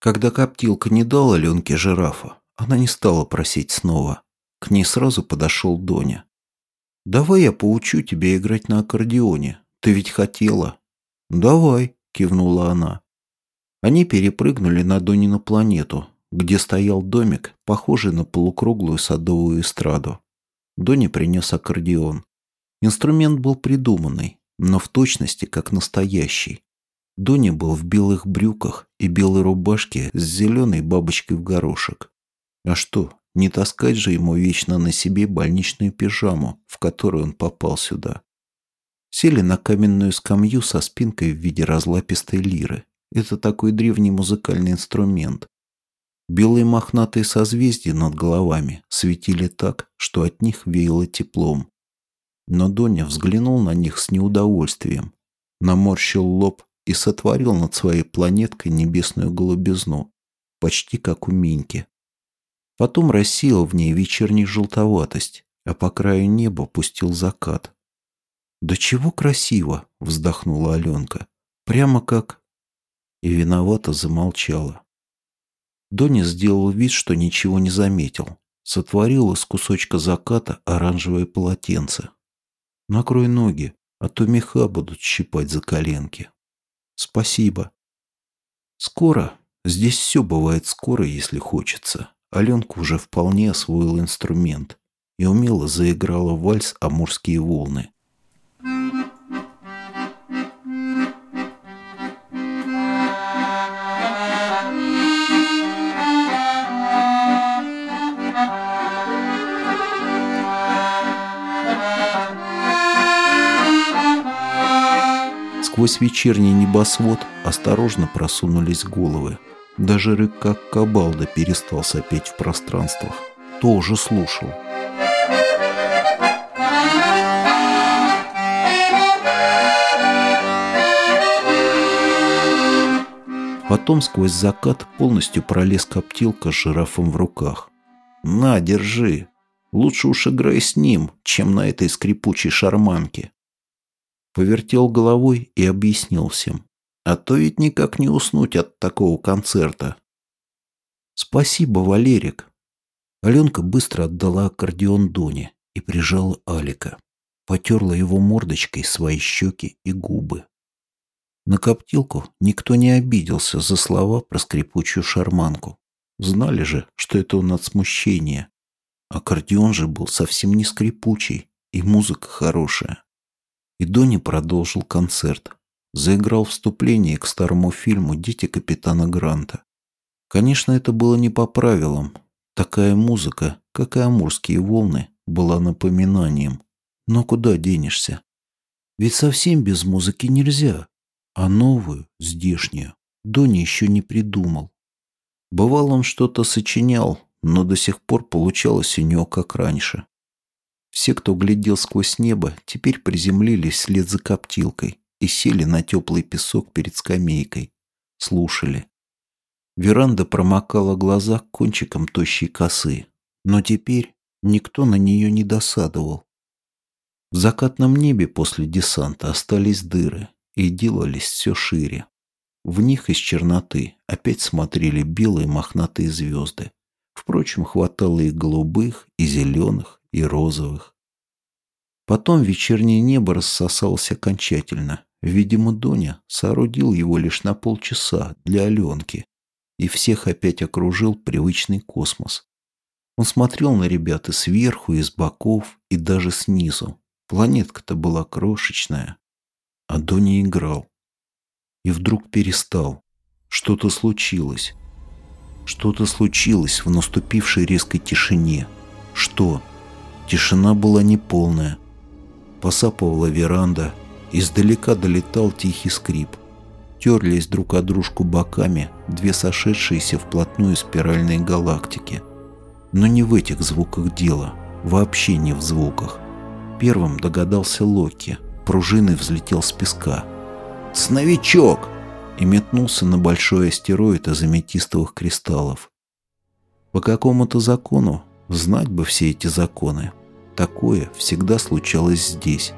Когда коптилка не дала Ленке жирафа, она не стала просить снова. К ней сразу подошел Доня. «Давай я поучу тебя играть на аккордеоне. Ты ведь хотела». «Давай», — кивнула она. Они перепрыгнули на Донину планету, где стоял домик, похожий на полукруглую садовую эстраду. Дони принес аккордеон. Инструмент был придуманный, но в точности как настоящий. Дони был в белых брюках и белой рубашке с зеленой бабочкой в горошек. А что, не таскать же ему вечно на себе больничную пижаму, в которую он попал сюда. Сели на каменную скамью со спинкой в виде разлапистой лиры. Это такой древний музыкальный инструмент. Белые мохнатые созвездия над головами светили так, что от них веяло теплом. Но Доня взглянул на них с неудовольствием, наморщил лоб и сотворил над своей планеткой небесную голубизну, почти как у Миньки. Потом рассеял в ней вечерней желтоватость, а по краю неба пустил закат. «Да чего красиво!» — вздохнула Аленка. «Прямо как...» И виновато замолчала. Доня сделал вид, что ничего не заметил. Сотворил из кусочка заката оранжевое полотенце. «Накрой ноги, а то меха будут щипать за коленки». «Спасибо». «Скоро. Здесь все бывает скоро, если хочется». Аленка уже вполне освоила инструмент и умело заиграла вальс «Амурские волны». Сквозь вечерний небосвод осторожно просунулись головы. Даже рык кабалда перестал сопеть в пространствах. Тоже слушал. Потом сквозь закат полностью пролез коптилка с жирафом в руках. «На, держи. Лучше уж играй с ним, чем на этой скрипучей шарманке». Повертел головой и объяснил всем. А то ведь никак не уснуть от такого концерта. Спасибо, Валерик. Аленка быстро отдала аккордеон Доне и прижала Алика. Потерла его мордочкой свои щеки и губы. На коптилку никто не обиделся за слова про скрипучую шарманку. Знали же, что это он от смущения. Аккордеон же был совсем не скрипучий, и музыка хорошая. И Дони продолжил концерт заиграл вступление к старому фильму «Дети капитана Гранта». Конечно, это было не по правилам. Такая музыка, как и амурские волны, была напоминанием. Но куда денешься? Ведь совсем без музыки нельзя. А новую, здешнюю, Дони еще не придумал. Бывал он что-то сочинял, но до сих пор получалось у него как раньше. Все, кто глядел сквозь небо, теперь приземлились вслед за коптилкой и сели на теплый песок перед скамейкой. Слушали. Веранда промокала глаза кончиком тощей косы, но теперь никто на нее не досадовал. В закатном небе после десанта остались дыры и делались все шире. В них из черноты опять смотрели белые мохнатые звезды. Впрочем, хватало и голубых, и зеленых, и розовых. Потом вечернее небо рассосалось окончательно, Видимо, Доня соорудил его лишь на полчаса для Аленки, и всех опять окружил привычный космос. Он смотрел на ребят и сверху, и с боков, и даже снизу. Планетка-то была крошечная. А Доня играл. И вдруг перестал. Что-то случилось. Что-то случилось в наступившей резкой тишине. Что? Тишина была неполная. Посапывала веранда, Издалека долетал тихий скрип. Терлись друг о дружку боками две сошедшиеся вплотную спиральные галактики. Но не в этих звуках дело, вообще не в звуках. Первым догадался Локи, пружиной взлетел с песка. «Сновичок!» и метнулся на большой астероид из аметистовых кристаллов. По какому-то закону, знать бы все эти законы, такое всегда случалось здесь,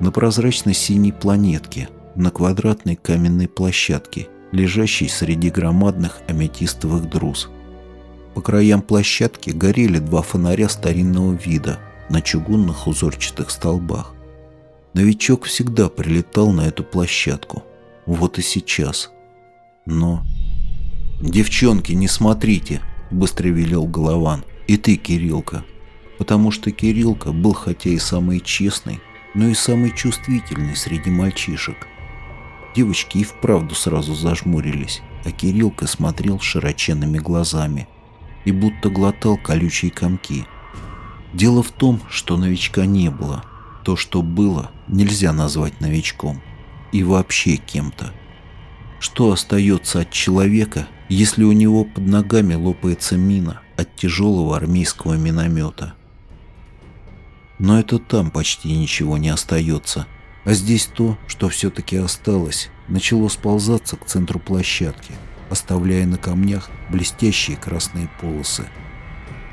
на прозрачной синей планетке, на квадратной каменной площадке лежащий среди громадных аметистовых друз. По краям площадки горели два фонаря старинного вида на чугунных узорчатых столбах. Новичок всегда прилетал на эту площадку. Вот и сейчас. Но... «Девчонки, не смотрите!» — быстро велел Голован. «И ты, Кириллка!» Потому что Кириллка был хотя и самый честный, но и самый чувствительный среди мальчишек. Девочки и вправду сразу зажмурились, а Кириллка смотрел широченными глазами и будто глотал колючие комки. Дело в том, что новичка не было. То, что было, нельзя назвать новичком. И вообще кем-то. Что остается от человека, если у него под ногами лопается мина от тяжелого армейского миномета? Но это там почти ничего не остается. А здесь то, что все-таки осталось, начало сползаться к центру площадки, оставляя на камнях блестящие красные полосы.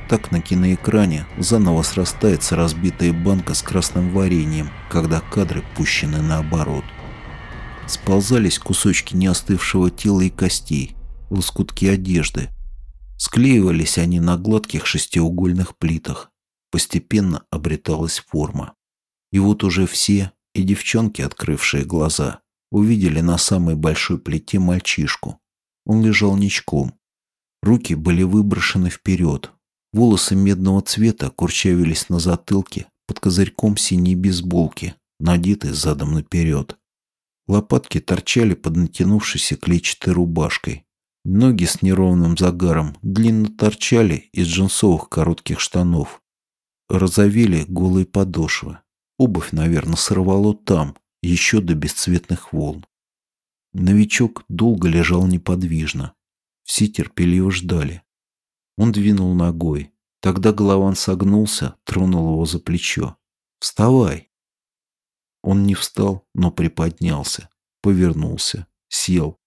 Так на киноэкране заново срастается разбитая банка с красным вареньем, когда кадры пущены наоборот. Сползались кусочки неостывшего тела и костей, лоскутки одежды. Склеивались они на гладких шестиугольных плитах. Постепенно обреталась форма. И вот уже все, и девчонки, открывшие глаза, увидели на самой большой плите мальчишку. Он лежал ничком. Руки были выброшены вперед. Волосы медного цвета курчавились на затылке под козырьком синей бейсболки, надетой задом наперед. Лопатки торчали под натянувшейся клетчатой рубашкой. Ноги с неровным загаром длинно торчали из джинсовых коротких штанов. Розовели голые подошвы. Обувь, наверное, сорвало там, еще до бесцветных волн. Новичок долго лежал неподвижно. Все терпеливо ждали. Он двинул ногой. Тогда Голован согнулся, тронул его за плечо. «Вставай!» Он не встал, но приподнялся, повернулся, сел,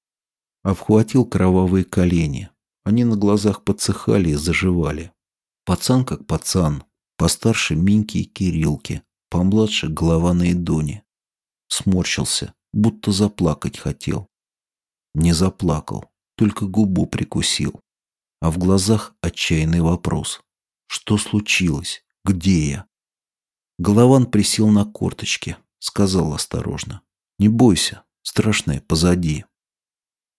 обхватил кровавые колени. Они на глазах подсыхали и заживали. Пацан как пацан, постарше Минки и Кирилки, помладше Голована и Дони. Сморщился, будто заплакать хотел. Не заплакал, только губу прикусил. А в глазах отчаянный вопрос. Что случилось? Где я? Голован присел на корточки, сказал осторожно. «Не бойся, страшное позади».